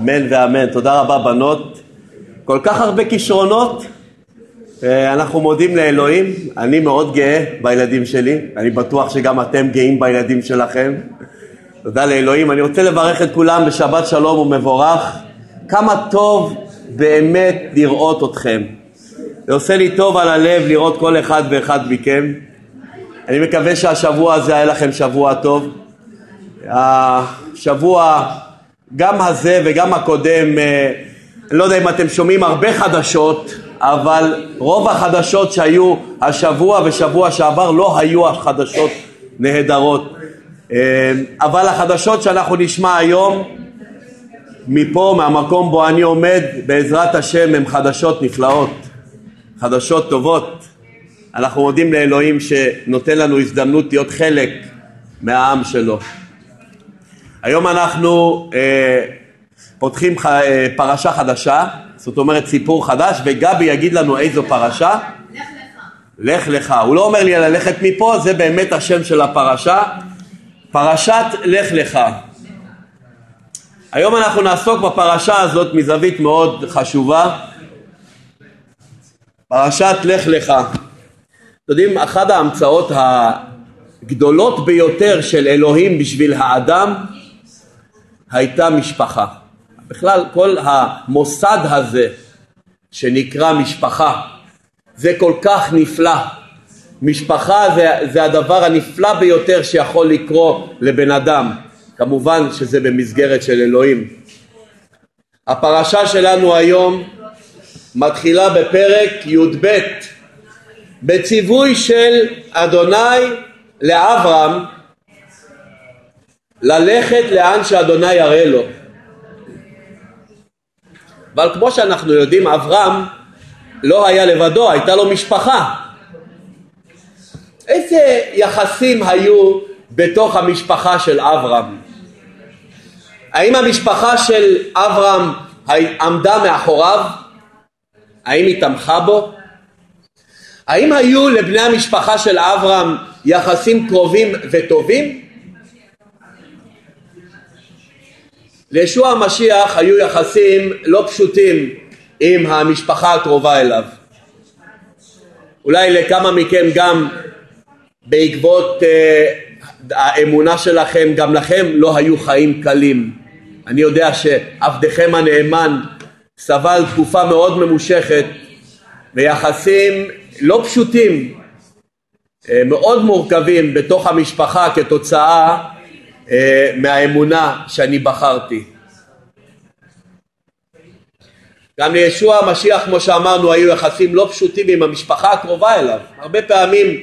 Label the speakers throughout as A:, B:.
A: אמן ואמן. תודה רבה בנות. כל כך הרבה כישרונות. אה, אנחנו מודים לאלוהים. אני מאוד גאה בילדים שלי. אני בטוח שגם אתם גאים בילדים שלכם. תודה לאלוהים. אני רוצה לברך את כולם בשבת שלום ומבורך. כמה טוב באמת לראות אתכם. זה עושה לי טוב על הלב לראות כל אחד ואחד מכם. אני מקווה שהשבוע הזה היה לכם שבוע טוב. השבוע גם הזה וגם הקודם, אה, לא יודע אם אתם שומעים הרבה חדשות, אבל רוב החדשות שהיו השבוע ושבוע שעבר לא היו החדשות נהדרות. אה, אבל החדשות שאנחנו נשמע היום מפה, מהמקום בו אני עומד, בעזרת השם הן חדשות נפלאות, חדשות טובות. אנחנו מודים לאלוהים שנותן לנו הזדמנות להיות חלק מהעם שלו. היום אנחנו אה, פותחים ח, אה, פרשה חדשה, זאת אומרת סיפור חדש, וגבי יגיד לנו איזו פרשה. לך לך. לך לך. הוא לא אומר לי ללכת מפה, זה באמת השם של הפרשה. פרשת לך לך. היום אנחנו נעסוק בפרשה הזאת מזווית מאוד חשובה. פרשת לך לך. אתם יודעים, אחת ההמצאות הגדולות ביותר של אלוהים בשביל האדם הייתה משפחה. בכלל כל המוסד הזה שנקרא משפחה זה כל כך נפלא. משפחה זה, זה הדבר הנפלא ביותר שיכול לקרות לבן אדם. כמובן שזה במסגרת של אלוהים. הפרשה שלנו היום מתחילה בפרק י"ב בציווי של אדוני לאברהם ללכת לאן שאדוני יראה לו. אבל כמו שאנחנו יודעים, אברהם לא היה לבדו, הייתה לו משפחה. איזה יחסים היו בתוך המשפחה של אברהם? האם המשפחה של אברהם עמדה מאחוריו? האם היא תמכה בו? האם היו לבני המשפחה של אברהם יחסים קרובים וטובים? לישוע המשיח היו יחסים לא פשוטים עם המשפחה הקרובה אליו. אולי לכמה מכם גם בעקבות uh, האמונה שלכם, גם לכם לא היו חיים קלים. אני יודע שעבדכם הנאמן סבל תקופה מאוד ממושכת ויחסים לא פשוטים, אה, מאוד מורכבים בתוך המשפחה כתוצאה אה, מהאמונה שאני בחרתי. גם לישוע המשיח כמו שאמרנו היו יחסים לא פשוטים עם המשפחה הקרובה אליו. הרבה פעמים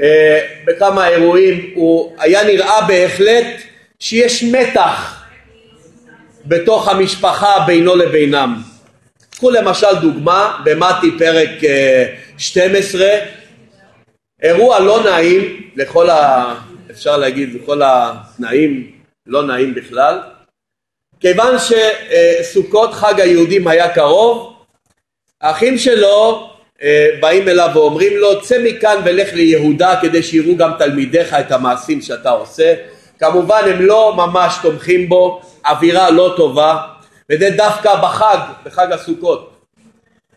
A: אה, בכמה אירועים הוא היה נראה בהחלט שיש מתח בתוך המשפחה בינו לבינם. קחו למשל דוגמה במתי פרק 12 אירוע לא נעים לכל ה... אפשר להגיד לכל התנאים לא נעים בכלל. כיוון שסוכות חג היהודים היה קרוב האחים שלו אה, באים אליו ואומרים לו צא מכאן ולך ליהודה כדי שיראו גם תלמידיך את המעשים שאתה עושה. כמובן הם לא ממש תומכים בו אווירה לא טובה וזה דווקא בחג, בחג הסוכות.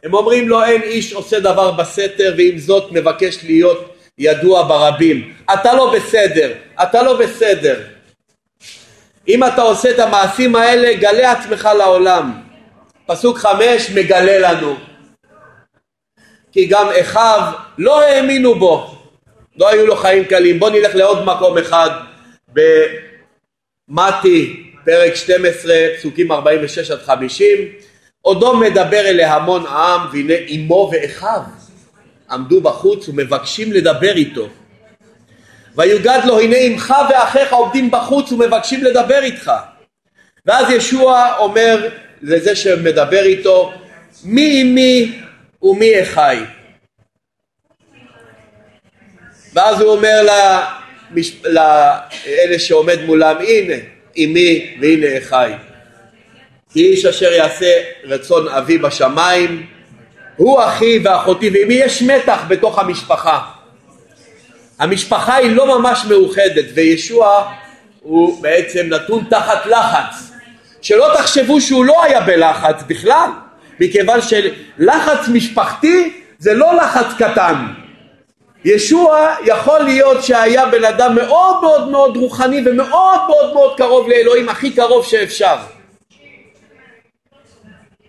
A: הם אומרים לו אין איש עושה דבר בסתר ועם זאת מבקש להיות ידוע ברבים. אתה לא בסדר, אתה לא בסדר. אם אתה עושה את המעשים האלה גלה עצמך לעולם. פסוק חמש מגלה לנו. כי גם אחיו לא האמינו בו. לא היו לו חיים קלים. בוא נלך לעוד מקום אחד. במתי פרק 12 פסוקים 46 עד 50 עודו מדבר אל המון עם והנה אמו ואחיו עמדו בחוץ ומבקשים לדבר איתו. ויוגד לו הנה אמך ואחיך עומדים בחוץ ומבקשים לדבר איתך. ואז ישוע אומר לזה שמדבר איתו מי אמי ומי אחי? ואז הוא אומר למש... לאלה שעומד מולם הנה אמי והנה אחי. כי איש אשר יעשה רצון אבי בשמיים הוא אחי ואחותי ואם יש מתח בתוך המשפחה המשפחה היא לא ממש מאוחדת וישוע הוא בעצם נתון תחת לחץ שלא תחשבו שהוא לא היה בלחץ בכלל, מכיוון שלחץ משפחתי זה לא לחץ קטן. ישוע יכול להיות שהיה בן אדם מאוד מאוד מאוד רוחני ומאוד מאוד מאוד קרוב לאלוהים, הכי קרוב שאפשר.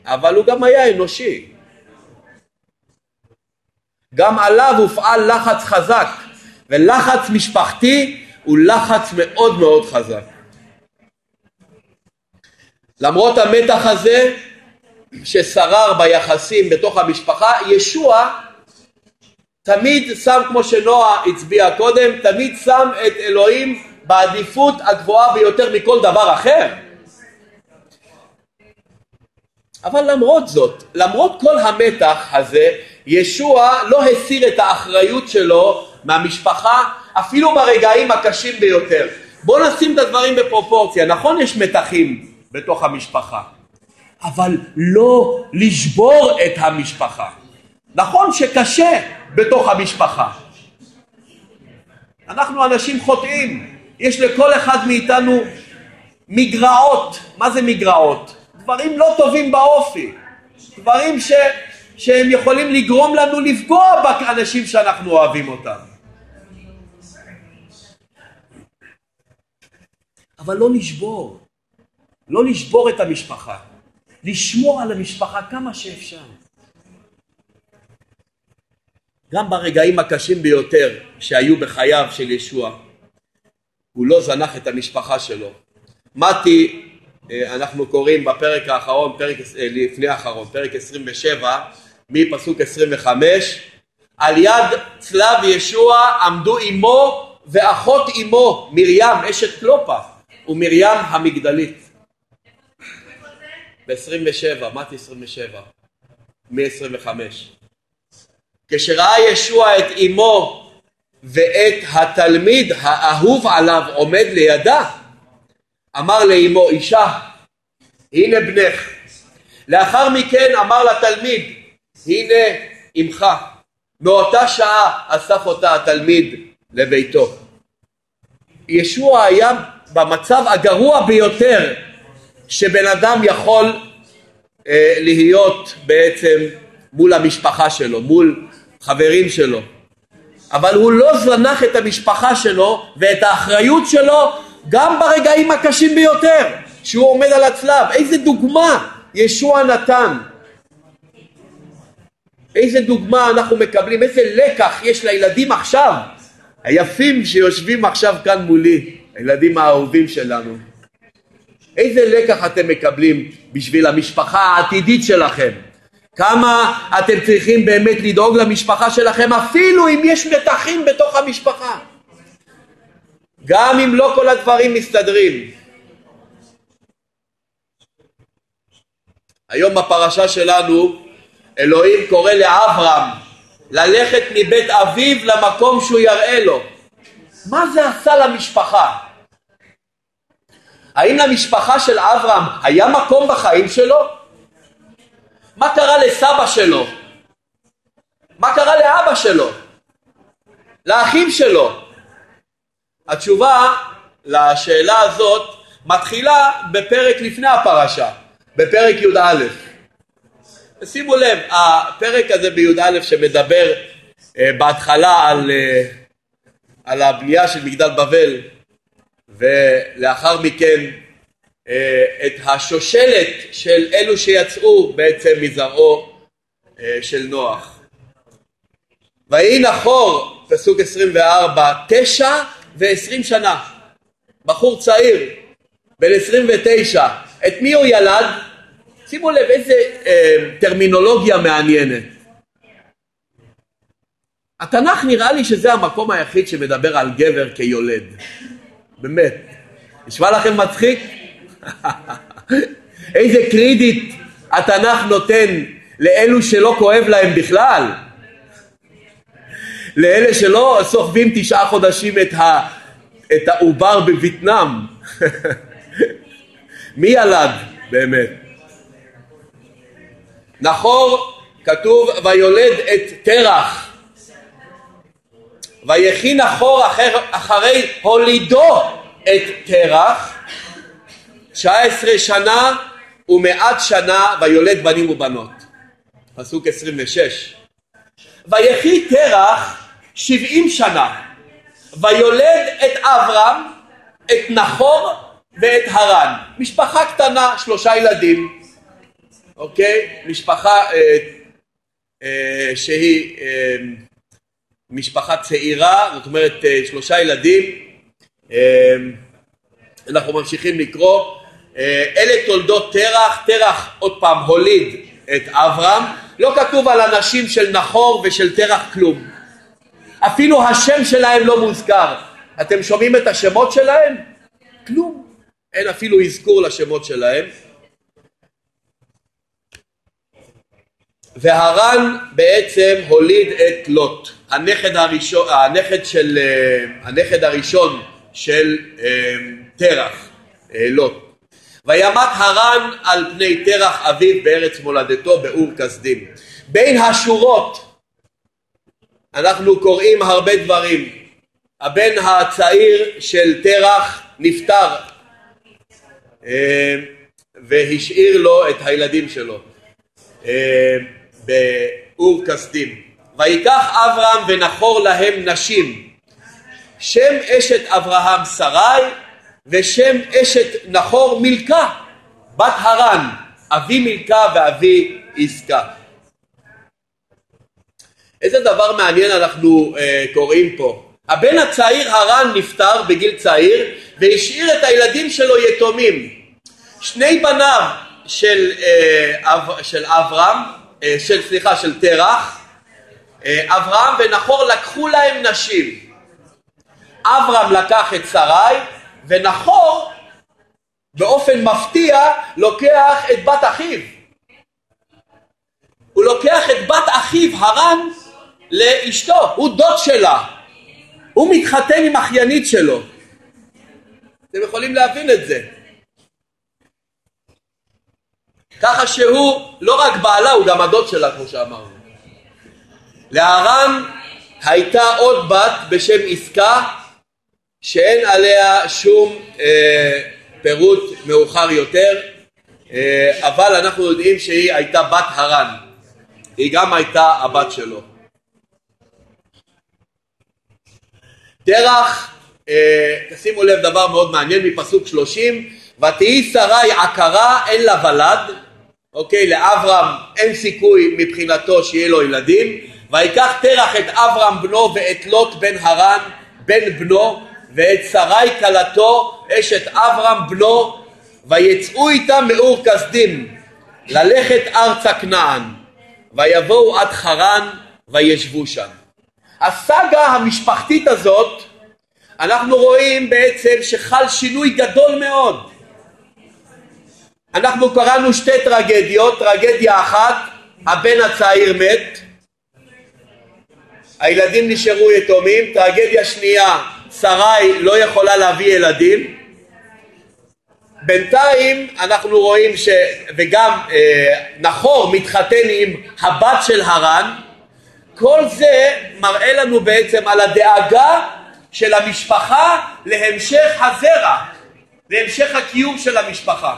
A: אבל הוא גם היה אנושי. גם עליו הופעל לחץ חזק, ולחץ משפחתי הוא לחץ מאוד מאוד חזק. למרות המתח הזה ששרר ביחסים בתוך המשפחה, ישוע תמיד שם, כמו שנועה הצביעה קודם, תמיד שם את אלוהים בעדיפות הגבוהה ביותר מכל דבר אחר. אבל למרות זאת, למרות כל המתח הזה, ישוע לא הסיר את האחריות שלו מהמשפחה אפילו ברגעים הקשים ביותר. בואו נשים את הדברים בפרופורציה. נכון יש מתחים בתוך המשפחה, אבל לא לשבור את המשפחה. נכון שקשה בתוך המשפחה. אנחנו אנשים חוטאים, יש לכל אחד מאיתנו מגרעות. מה זה מגרעות? דברים לא טובים באופי, דברים ש, שהם יכולים לגרום לנו לפגוע באנשים שאנחנו אוהבים אותם. אבל לא לשבור, לא לשבור את המשפחה, לשמור על המשפחה כמה שאפשר. גם ברגעים הקשים ביותר שהיו בחייו של ישוע, הוא לא זנח את המשפחה שלו. מתי, אנחנו קוראים בפרק האחרון, פרק אה, לפני האחרון, פרק 27, מפסוק 25, על יד צלב ישוע עמדו אמו ואחות אמו, מרים, אשת קלופה, ומרים המגדלית. ב-27, מתי 27, מ-25. כשראה ישוע את אמו ואת התלמיד האהוב עליו עומד לידה, אמר לאמו, אישה, הנה בנך. לאחר מכן אמר לתלמיד, הנה אמך. מאותה שעה אסף אותה התלמיד לביתו. ישוע היה במצב הגרוע ביותר שבן אדם יכול אה, להיות בעצם מול המשפחה שלו, מול חברים שלו. אבל הוא לא זנח את המשפחה שלו ואת האחריות שלו גם ברגעים הקשים ביותר, שהוא עומד על הצלב. איזה דוגמה ישוע נתן. איזה דוגמה אנחנו מקבלים, איזה לקח יש לילדים עכשיו, היפים שיושבים עכשיו כאן מולי, הילדים האהובים שלנו. איזה לקח אתם מקבלים בשביל המשפחה העתידית שלכם? כמה אתם צריכים באמת לדאוג למשפחה שלכם אפילו אם יש מתחים בתוך המשפחה גם אם לא כל הדברים מסתדרים היום בפרשה שלנו אלוהים קורא לאברהם ללכת מבית אביו למקום שהוא יראה לו מה זה עשה למשפחה? האם למשפחה של אברהם היה מקום בחיים שלו? מה קרה לסבא שלו? מה קרה לאבא שלו? לאחים שלו? התשובה לשאלה הזאת מתחילה בפרק לפני הפרשה, בפרק י"א. שימו לב, הפרק הזה בי"א שמדבר uh, בהתחלה על, uh, על הבנייה של מגדל בבל ולאחר מכן אה, את השושלת של אלו שיצאו בעצם מזרעו אה, של נוח. ויהי נחור, פסוק 24, תשע ועשרים שנה, בחור צעיר, בן 29, את מי הוא ילד? שימו לב איזה אה, טרמינולוגיה מעניינת. התנ"ך נראה לי שזה המקום היחיד שמדבר על גבר כיולד, באמת. נשמע לכם מצחיק? איזה קרידיט התנ"ך נותן לאלו שלא כואב להם בכלל, לאלה שלא סוחבים תשעה חודשים את, ה, את העובר בווייטנאם. מי ילד באמת? נחור כתוב ויולד את תרח ויכין נחור אחר, אחרי הולידו את תרח 19 שנה ומעט שנה ויולד בנים ובנות. פסוק 26. ויחי תרח שבעים שנה ויולד את אברהם, את נחור ואת הרן. משפחה קטנה, שלושה ילדים, אוקיי? משפחה אה, אה, שהיא אה, משפחה צעירה, זאת אומרת אה, שלושה ילדים. אה, אנחנו ממשיכים לקרוא. אה, אלה תולדות תרח, תרח עוד פעם הוליד את אברהם, לא כתוב על הנשים של נחור ושל תרח כלום. אפילו השם שלהם לא מוזכר. אתם שומעים את השמות שלהם? כלום. אין אפילו אזכור לשמות שלהם. והרן בעצם הוליד את לוט, הנכד הראשון, הנכד של, אה, הנכד הראשון של אה, תרח, אה, לוט. וימת הרן על פני תרח אביו בארץ מולדתו באור כסדים. בין השורות אנחנו קוראים הרבה דברים. הבן הצעיר של תרח נפטר והשאיר לו את הילדים שלו. באור כסדים. ויקח אברהם ונחור להם נשים, שם אשת אברהם שרי, ושם אשת נחור מילכה, בת הרן, אבי מילכה ואבי עסקה. איזה דבר מעניין אנחנו uh, קוראים פה. הבן הצעיר הרן נפטר בגיל צעיר והשאיר את הילדים שלו יתומים. שני בניו של, uh, אב, של אברהם אה, של סליחה של תרח, אה, אברהם ונחור לקחו להם נשים. אברהם לקח את שרי ונחור באופן מפתיע לוקח את בת אחיו. הוא לוקח את בת אחיו הרן לאשתו, הוא דוד שלה. הוא מתחתן עם אחיינית שלו. אתם יכולים להבין את זה. ככה שהוא לא רק בעלה, הוא גם הדוד שלה, כמו שאמרנו. להרן הייתה עוד בת בשם עסקה, שאין עליה שום אה, פירוט מאוחר יותר, אה, אבל אנחנו יודעים שהיא הייתה בת הרן. היא גם הייתה הבת שלו. תרח, אה, תשימו לב דבר מאוד מעניין מפסוק שלושים, ותהי שרי עקרה אין לה ולד אוקיי, לאברהם אין סיכוי מבחינתו שיהיה לו ילדים, ויקח תרח את אברהם בנו ואת לוט בן הרן בן בנו ואת שרי כלתו אשת אברהם בנו ויצאו איתם מאור כסדים ללכת ארצה כנען ויבואו עד חרן וישבו שם. הסאגה המשפחתית הזאת אנחנו רואים בעצם שחל שינוי גדול מאוד אנחנו קראנו שתי טרגדיות, טרגדיה אחת, הבן הצעיר מת, הילדים נשארו יתומים, טרגדיה שנייה, שרי לא יכולה להביא ילדים, בינתיים אנחנו רואים ש... וגם אה, נחור מתחתן עם הבת של הרן, כל זה מראה לנו בעצם על הדאגה של המשפחה להמשך הזרע, להמשך הקיום של המשפחה.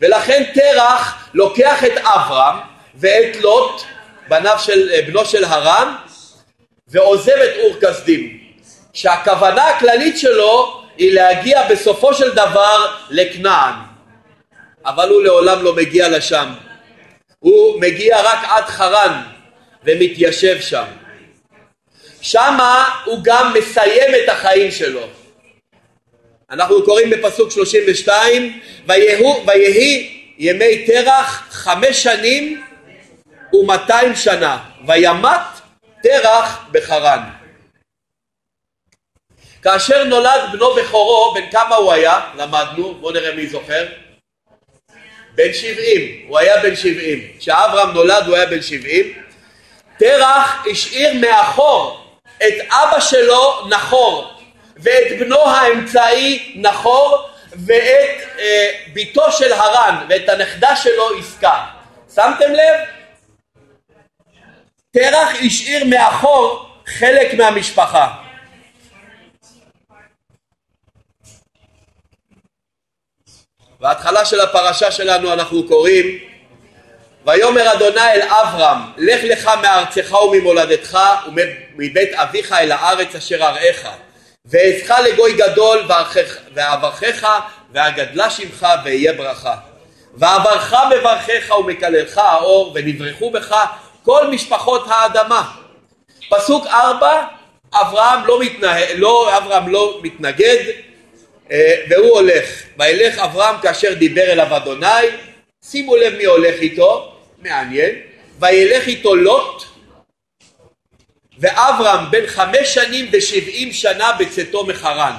A: ולכן תרח לוקח את אברהם ואת לוט, בניו של, אה, בנו של הרן, ועוזב את אור כסדים. שהכוונה הכללית שלו היא להגיע בסופו של דבר לכנען. אבל הוא לעולם לא מגיע לשם. הוא מגיע רק עד חרן ומתיישב שם. שמה הוא גם מסיים את החיים שלו. אנחנו קוראים בפסוק 32 ויהי ימי תרח חמש שנים ומאתיים שנה וימת תרח בחרן כאשר נולד בנו בכורו בן כמה הוא היה? למדנו בואו נראה מי זוכר בן שבעים הוא היה בן שבעים כשאברהם נולד הוא היה בן שבעים תרח השאיר מאחור את אבא שלו נחור ואת בנו האמצעי נחור ואת אה, ביתו של הרן ואת הנכדה שלו עסקה. שמתם לב? תרח השאיר מאחור חלק מהמשפחה. בהתחלה של הפרשה שלנו אנחנו קוראים ויאמר אדוני אל אברהם לך לך מארצך וממולדתך ומבית אביך אל הארץ אשר אראך ואעזך לגוי גדול ואברכך ואגדלה שמך ואהיה ברכה ואברכה מברכך ומקללך האור ונברכו בך כל משפחות האדמה. פסוק ארבע אברהם לא, מתנה... לא, אברהם לא מתנגד אה, והוא הולך. וילך אברהם כאשר דיבר אליו אדוני שימו לב מי הולך איתו מעניין. וילך איתו לוט ואברהם בן חמש שנים ושבעים שנה בצאתו מחרן.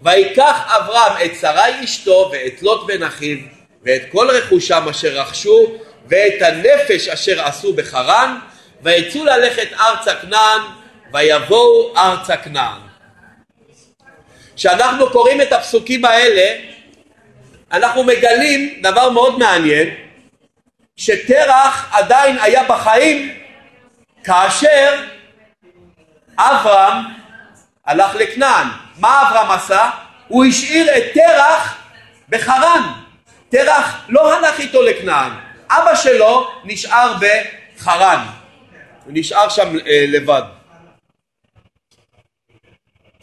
A: ויקח אברהם את שרי אשתו ואת לוט בן אחיו ואת כל רכושם אשר רכשו ואת הנפש אשר עשו בחרן ויצאו ללכת ארצה כנען ויבואו ארצה כנען. כשאנחנו קוראים את הפסוקים האלה אנחנו מגלים דבר מאוד מעניין שתרח עדיין היה בחיים כאשר אברהם הלך לכנען. מה אברהם עשה? הוא השאיר את תרח בחרן. תרח לא הלך איתו לכנען. אבא שלו נשאר בחרן. הוא נשאר שם אה, לבד.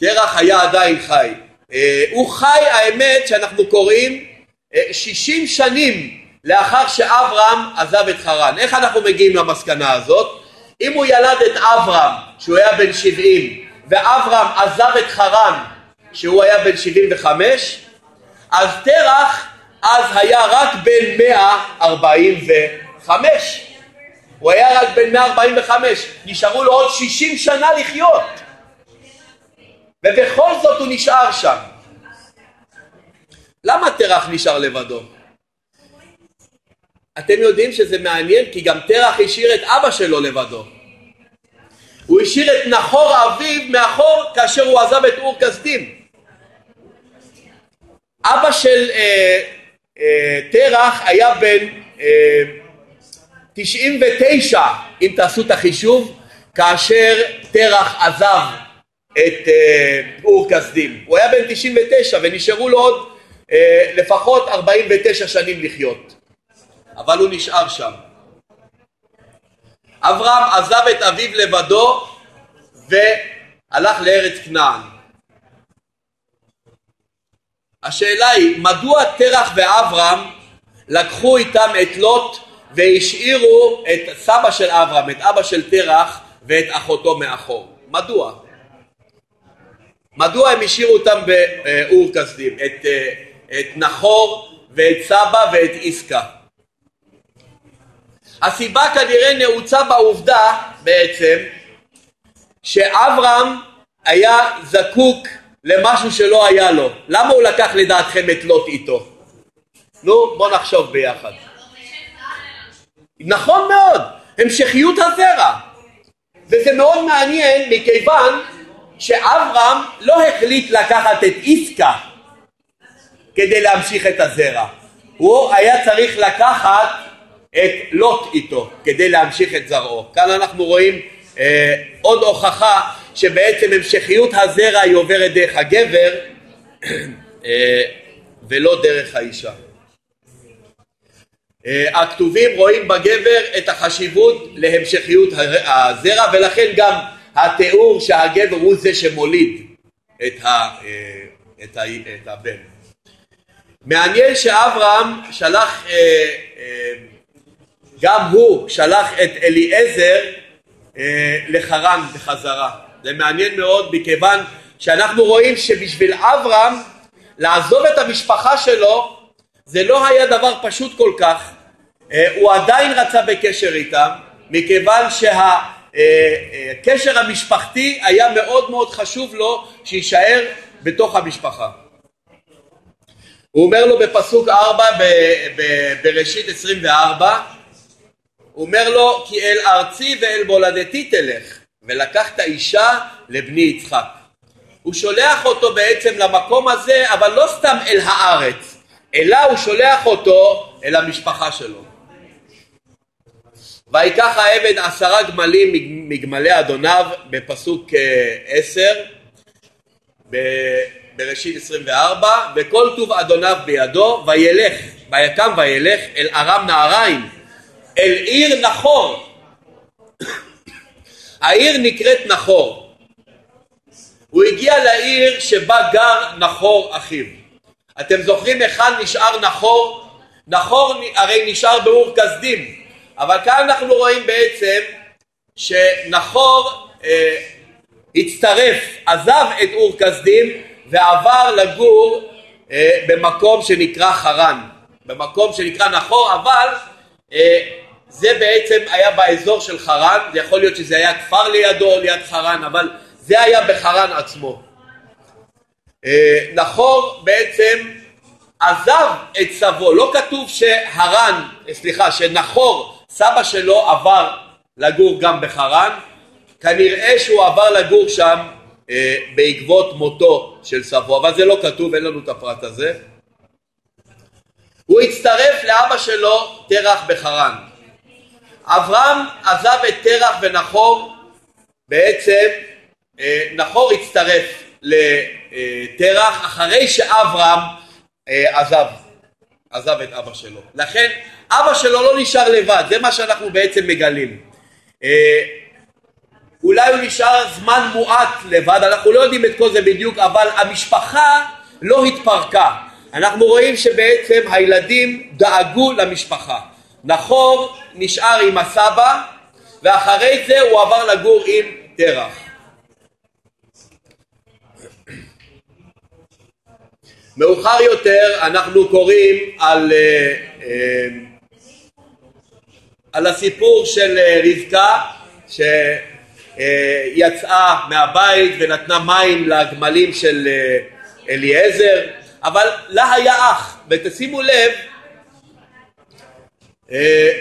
A: תרח היה עדיין חי. אה, הוא חי האמת שאנחנו קוראים אה, שישים שנים לאחר שאברהם עזב את חרן. איך אנחנו מגיעים למסקנה הזאת? אם הוא ילד את אברהם שהוא היה בן שבעים ואברהם עזב את חרן שהוא היה בן שבעים וחמש אז תרח אז היה רק בן מאה ארבעים וחמש הוא היה רק בן מאה ארבעים וחמש נשארו לו עוד שישים שנה לחיות ובכל זאת הוא נשאר שם למה תרח נשאר לבדו? אתם יודעים שזה מעניין כי גם תרח השאיר את אבא שלו לבדו. הוא השאיר את נחור אביו מאחור כאשר הוא עזב את אור כסדים. אבא של אה, תרח היה בן אה, 99 אם תעשו את החישוב כאשר תרח עזב את אה, אור כסדים. הוא היה בן 99 ונשארו לו עוד אה, לפחות 49 שנים לחיות. אבל הוא נשאר שם. אברהם עזב את אביו לבדו והלך לארץ כנען. השאלה היא, מדוע תרח ואברהם לקחו איתם את לוט והשאירו את סבא של אברהם, את אבא של תרח ואת אחותו מאחור? מדוע? מדוע הם השאירו אותם באור כסדים, את, אה, את נחור ואת סבא ואת עסקה? הסיבה כנראה נעוצה בעובדה בעצם שאברהם היה זקוק למשהו שלא היה לו. למה הוא לקח לדעתכם את לוט איתו? נו, בוא נחשוב ביחד. נכון מאוד, המשכיות הזרע. וזה מאוד מעניין מכיוון שאברהם לא החליט לקחת את עסקה כדי להמשיך את הזרע. הוא היה צריך לקחת את לוט איתו כדי להמשיך את זרעו. כאן אנחנו רואים אה, עוד הוכחה שבעצם המשכיות הזרע היא עוברת דרך הגבר אה, ולא דרך האישה. אה, הכתובים רואים בגבר את החשיבות להמשכיות הזרע ולכן גם התיאור שהגבר הוא זה שמוליד את, ה, אה, את, ה, את הבן. מעניין שאברהם שלח גם הוא שלח את אליעזר לחרן בחזרה. זה מעניין מאוד מכיוון שאנחנו רואים שבשביל אברהם לעזוב את המשפחה שלו זה לא היה דבר פשוט כל כך. אה, הוא עדיין רצה בקשר איתם מכיוון שהקשר אה, אה, המשפחתי היה מאוד מאוד חשוב לו שיישאר בתוך המשפחה. הוא אומר לו בפסוק 4 בראשית 24 הוא אומר לו כי אל ארצי ואל מולדתי תלך ולקחת אישה לבני יצחק. הוא שולח אותו בעצם למקום הזה אבל לא סתם אל הארץ אלא הוא שולח אותו אל המשפחה שלו. ויקח העבד עשרה גמלים מגמלי אדוניו בפסוק אה, עשר בראשית 24, וכל טוב אדוניו בידו, וילך, ויקם וילך אל ארם נהריים, אל עיר נחור. העיר נקראת נחור. הוא הגיע לעיר שבה גר נחור אחיו. אתם זוכרים היכן נשאר נחור? נחור הרי נשאר באור כסדים, אבל כאן אנחנו רואים בעצם שנחור אה, הצטרף, עזב את אור כסדים ועבר לגור אה, במקום שנקרא חרן, במקום שנקרא נחור, אבל אה, זה בעצם היה באזור של חרן, זה יכול להיות שזה היה כפר לידו או ליד חרן, אבל זה היה בחרן עצמו. אה, נחור בעצם עזב את סבו, לא כתוב שהרן, סליחה, שנחור, סבא שלו עבר לגור גם בחרן, כנראה שהוא עבר לגור שם אה, בעקבות מותו של סבו, אבל זה לא כתוב, אין לנו את הפרט הזה. הוא הצטרף לאבא שלו תרח בחרן. אברהם עזב את תרח ונחור, בעצם אה, נחור הצטרף לתרח אחרי שאברהם אה, עזב, עזב את אבא שלו. לכן אבא שלו לא נשאר לבד, זה מה שאנחנו בעצם מגלים. אה, אולי הוא נשאר זמן מועט לבד, אנחנו לא יודעים את כל זה בדיוק, אבל המשפחה לא התפרקה. אנחנו רואים שבעצם הילדים דאגו למשפחה. נחור נשאר עם הסבא, ואחרי זה הוא עבר לגור עם תרח. מאוחר יותר אנחנו קוראים על, אה, אה, על הסיפור של אה, רבקה שיצאה מהבית ונתנה מים לגמלים של אליעזר, אבל לה היה אח, ותשימו לב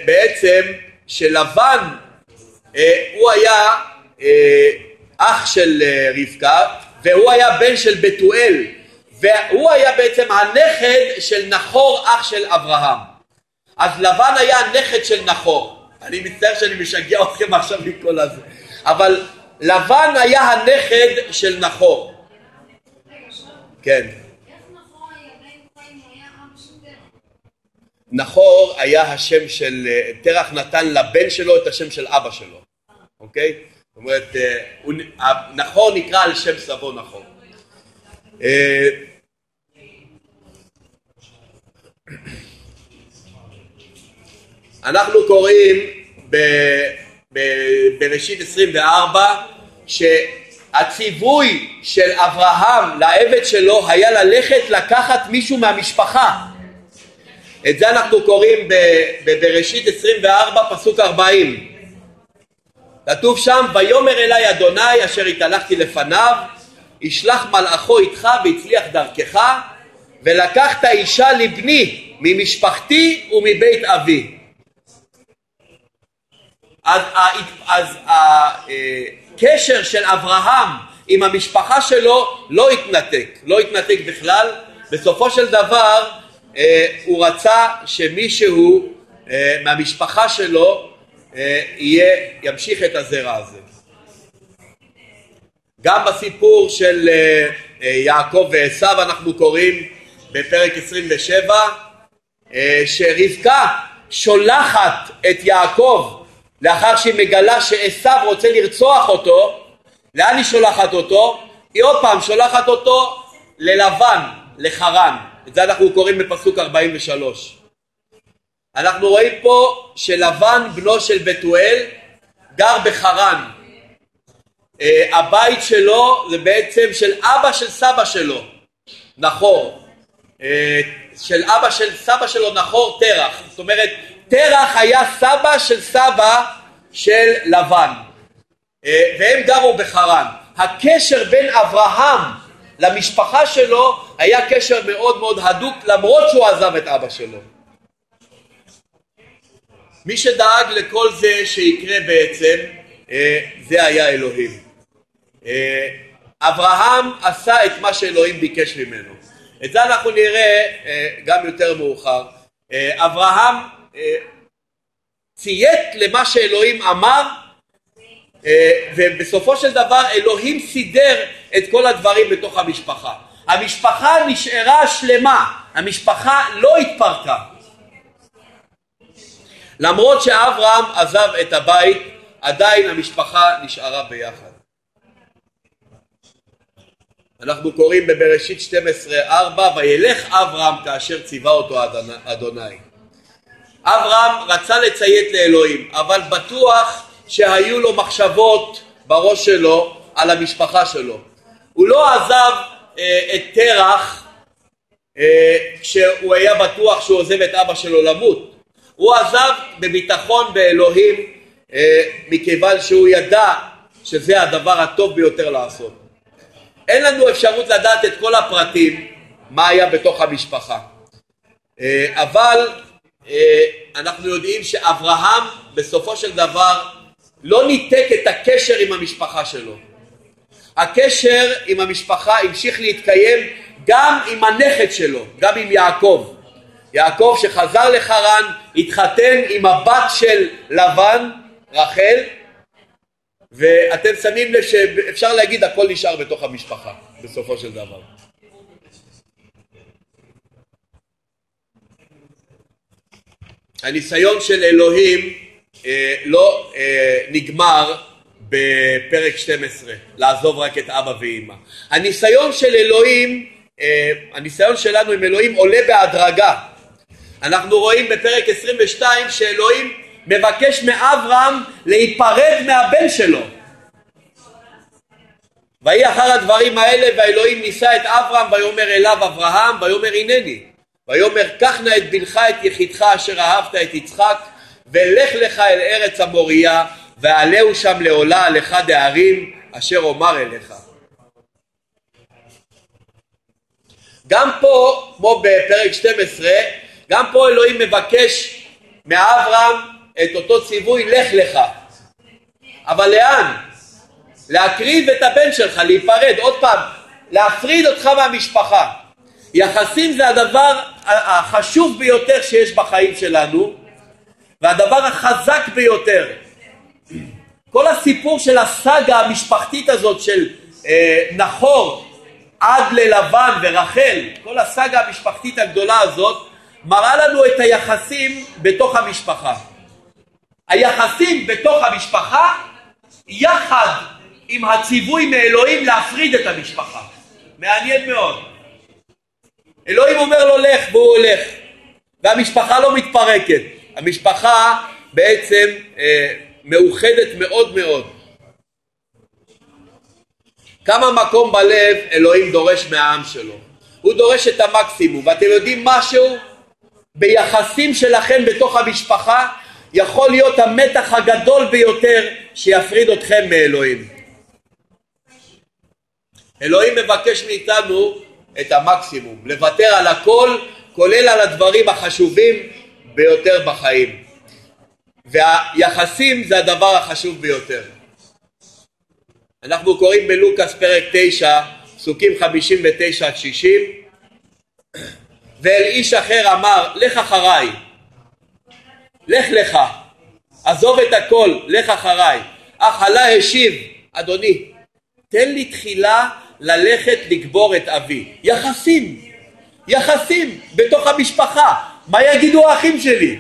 A: בעצם שלבן הוא היה אח של רבקה והוא היה בן של בתואל והוא היה בעצם הנכד של נחור אח של אברהם. אז לבן היה הנכד של נחור. אני מצטער שאני משגע אתכם עכשיו עם כל הזה. אבל לבן היה הנכד של נחור. כן. נחור היה השם של, תרח נתן לבן שלו את השם של אבא שלו, אוקיי? זאת אומרת, אה, נחור נקרא על שם סבו נחור. אה, אנחנו קוראים בראשית 24 שהציווי של אברהם לעבד שלו היה ללכת לקחת מישהו מהמשפחה. את זה אנחנו קוראים בראשית 24 פסוק 40. כתוב שם ויאמר אלי אדוני אשר התהלכתי לפניו ישלח מלאכו איתך והצליח דרכך ולקחת אישה לבני ממשפחתי ומבית אבי. אז, אז הקשר של אברהם עם המשפחה שלו לא התנתק, לא התנתק בכלל, בסופו של דבר אה, הוא רצה שמישהו אה, מהמשפחה שלו אה, יהיה, ימשיך את הזרע הזה. גם בסיפור של יעקב ועשו אנחנו קוראים בפרק 27 שרבקה שולחת את יעקב לאחר שהיא מגלה שעשו רוצה לרצוח אותו, לאן היא שולחת אותו? היא עוד פעם שולחת אותו ללבן, לחרן. את זה אנחנו קוראים בפסוק 43. אנחנו רואים פה שלבן בנו של בתואל גר בחרן. Uh, הבית שלו זה בעצם של אבא של סבא שלו, נחור. Uh, של אבא של סבא שלו נחור תרח. זאת אומרת תרח היה סבא של סבא של לבן אה, והם גרו בחרן. הקשר בין אברהם למשפחה שלו היה קשר מאוד מאוד הדוק למרות שהוא עזב את אבא שלו. מי שדאג לכל זה שיקרה בעצם אה, זה היה אלוהים. אה, אברהם עשה את מה שאלוהים ביקש ממנו. את זה אנחנו נראה גם יותר מאוחר. אברהם ציית למה שאלוהים אמר אה, ובסופו של דבר אלוהים סידר את כל הדברים בתוך המשפחה. המשפחה נשארה שלמה, המשפחה לא התפרקה. למרות שאברהם עזב את הבית, עדיין המשפחה נשארה ביחד. אנחנו קוראים בבראשית 12:4 וילך אברהם כאשר ציווה אותו אדוני. אברהם רצה לציית לאלוהים, אבל בטוח שהיו לו מחשבות בראש שלו על המשפחה שלו. הוא לא עזב אה, את תרח אה, כשהוא היה בטוח שהוא עוזב את אבא שלו למות. הוא עזב בביטחון באלוהים אה, מכיוון שהוא ידע שזה הדבר הטוב ביותר לעשות. אין לנו אפשרות לדעת את כל הפרטים מה היה בתוך המשפחה. אה, אבל אה, אנחנו יודעים שאברהם בסופו של דבר לא ניתק את הקשר עם המשפחה שלו. הקשר עם המשפחה המשיך להתקיים גם עם הנכד שלו, גם עם יעקב. יעקב שחזר לחרן, התחתן עם הבת של לבן, רחל, ואתם שמים לב שאפשר להגיד הכל נשאר בתוך המשפחה בסופו של דבר. הניסיון של אלוהים אה, לא נגמר בפרק 12, לעזוב רק את אבא ואימא. הניסיון של אלוהים, אה, הניסיון שלנו עם אלוהים עולה בהדרגה. אנחנו רואים בפרק 22 שאלוהים מבקש מאברהם להיפרד מהבן שלו. ויהי אחר הדברים האלה והאלוהים נישא את אברהם ויאמר אליו אברהם ויאמר הנני ויאמר קח נא את בנך את יחידך אשר אהבת את יצחק ולך לך אל ארץ המוריה ועלהו שם לעולה על אחד הערים אשר אומר אליך. גם פה, כמו בפרק 12, גם פה אלוהים מבקש מאברהם את אותו ציווי לך לך. אבל לאן? להקריב את הבן שלך, להיפרד, עוד פעם, להפריד אותך מהמשפחה. יחסים זה הדבר החשוב ביותר שיש בחיים שלנו, והדבר החזק ביותר. כל הסיפור של הסאגה המשפחתית הזאת של אה, נחור עד ללבן ורחל, כל הסאגה המשפחתית הגדולה הזאת, מראה לנו את היחסים בתוך המשפחה. היחסים בתוך המשפחה יחד עם הציווי מאלוהים להפריד את המשפחה. מעניין מאוד. אלוהים אומר לו לך והוא הולך והמשפחה לא מתפרקת. המשפחה בעצם אה, מאוחדת מאוד מאוד. כמה מקום בלב אלוהים דורש מהעם שלו. הוא דורש את המקסימום, ואתם יודעים משהו? ביחסים שלכם בתוך המשפחה יכול להיות המתח הגדול ביותר שיפריד אתכם מאלוהים. אלוהים מבקש מאיתנו את המקסימום, לוותר על הכל, כולל על הדברים החשובים ביותר בחיים. והיחסים זה הדבר החשוב ביותר. אנחנו קוראים בלוקאס פרק 9, פסוקים 59 עד 60, ואל איש אחר אמר, לך אחריי, לך לך, עזוב את הכל, לך אחריי. אך עלה השיב, אדוני, תן לי תחילה ללכת לקבור את אבי. יחסים, יחסים בתוך המשפחה. מה יגידו האחים שלי?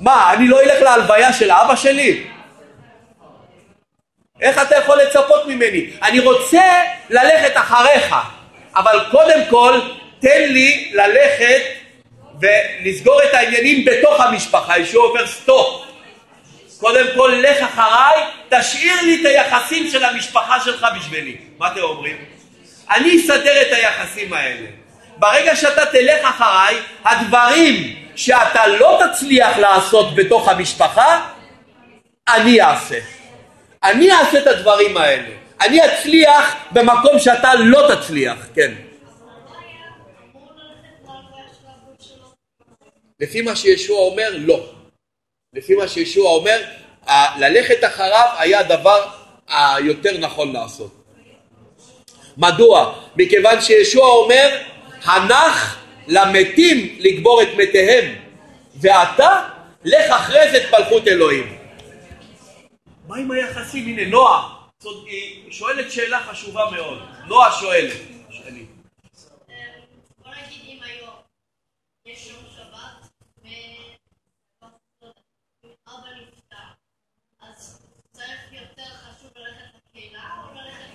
A: מה, אני לא אלך להלוויה של אבא שלי? איך אתה יכול לצפות ממני? אני רוצה ללכת אחריך, אבל קודם כל תן לי ללכת ולסגור את העניינים בתוך המשפחה, ישוע אומר סטופ. קודם כל לך אחריי, תשאיר לי את היחסים של המשפחה שלך בשבילי. מה אתם אומרים? אני אסדר את היחסים האלה. ברגע שאתה תלך אחריי, הדברים שאתה לא תצליח לעשות בתוך המשפחה, אני אעשה. אני אעשה את הדברים האלה. אני אצליח במקום שאתה לא תצליח, כן. לפי מה שישוע אומר, לא. לפי מה שישוע אומר, ללכת אחריו היה הדבר היותר נכון לעשות. מדוע? מכיוון שישוע אומר, הנח למתים לגבור את מתיהם, ואתה לך אחרי זה את מלכות אלוהים. מה עם היחסים? הנה נועה היא שואלת שאלה חשובה מאוד. נועה שואלת, שכנים.
B: בוא נגיד אם היום יש